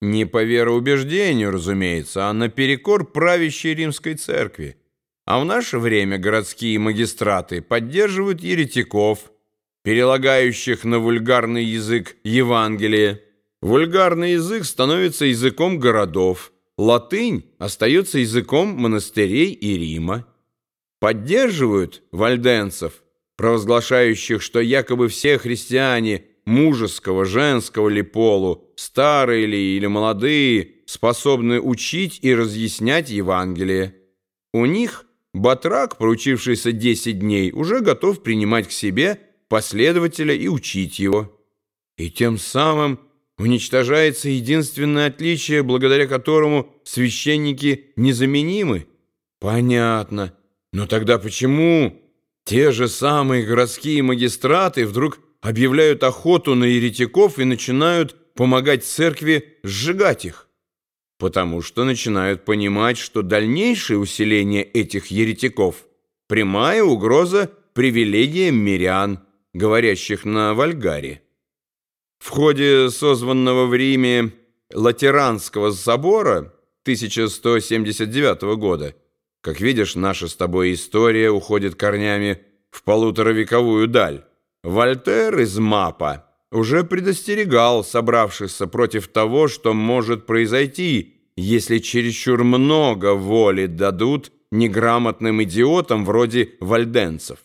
Не по вероубеждению, разумеется, а наперекор правящей римской церкви. А в наше время городские магистраты поддерживают еретиков, перелагающих на вульгарный язык Евангелие. Вульгарный язык становится языком городов, латынь остается языком монастырей и Рима. Поддерживают вальденцев, провозглашающих, что якобы все христиане мужеского, женского ли полу, старые ли или молодые, способны учить и разъяснять Евангелие. У них батрак, проучившийся 10 дней, уже готов принимать к себе последователя и учить его. И тем самым уничтожается единственное отличие, благодаря которому священники незаменимы. Понятно. Но тогда почему те же самые городские магистраты вдруг объявляют охоту на еретиков и начинают помогать церкви сжигать их? Потому что начинают понимать, что дальнейшее усиление этих еретиков – прямая угроза привилегиям мирян, говорящих на вальгаре. В ходе созванного в Риме Латеранского собора 1179 года, как видишь, наша с тобой история уходит корнями в полуторавековую даль, Вольтер из МАПа уже предостерегал собравшихся против того, что может произойти, если чересчур много воли дадут неграмотным идиотам вроде вальденцев.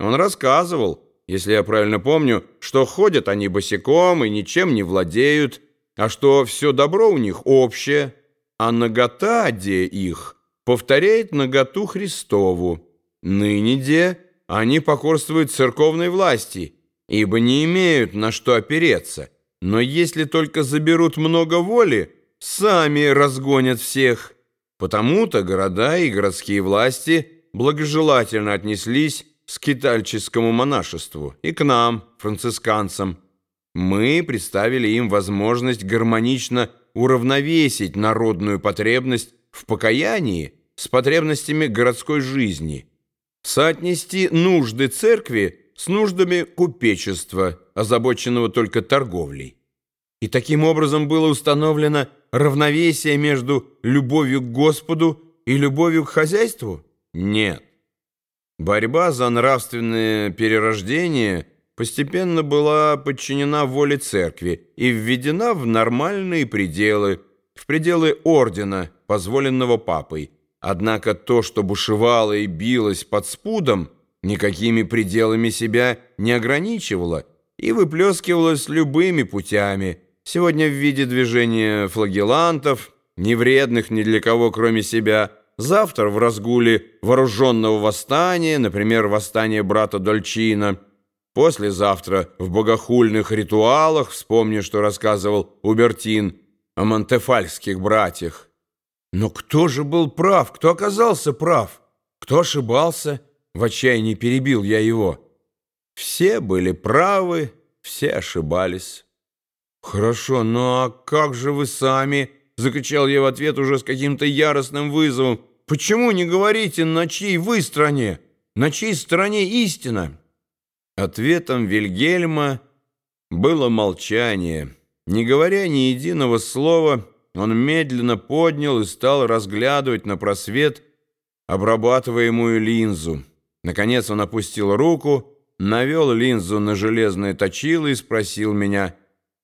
Он рассказывал, если я правильно помню, что ходят они босиком и ничем не владеют, а что все добро у них общее, а нагота де их повторяет наготу Христову. Ныне де они покорствуют церковной власти, ибо не имеют на что опереться. Но если только заберут много воли, сами разгонят всех. Потому-то города и городские власти благожелательно отнеслись к скитальческому монашеству и к нам, францисканцам. Мы представили им возможность гармонично уравновесить народную потребность в покаянии с потребностями городской жизни – соотнести нужды церкви с нуждами купечества, озабоченного только торговлей. И таким образом было установлено равновесие между любовью к Господу и любовью к хозяйству? Нет. Борьба за нравственное перерождение постепенно была подчинена воле церкви и введена в нормальные пределы, в пределы ордена, позволенного папой – Однако то, что бушевало и билось под спудом, никакими пределами себя не ограничивало и выплескивалось любыми путями, сегодня в виде движения флагелантов, невредных ни для кого, кроме себя, завтра в разгуле вооруженного восстания, например, восстание брата Дольчина, послезавтра в богохульных ритуалах, вспомни, что рассказывал Убертин о монтефальских братьях, но кто же был прав? Кто оказался прав? Кто ошибался? В отчаянии перебил я его. Все были правы, все ошибались. «Хорошо, ну а как же вы сами?» Закричал я в ответ уже с каким-то яростным вызовом. «Почему не говорите, на чьей вы стране? На чьей стороне истина?» Ответом Вильгельма было молчание. Не говоря ни единого слова, он медленно поднял и стал разглядывать на просвет обрабатываемую линзу. Наконец он опустил руку, навел линзу на железное точило и спросил меня,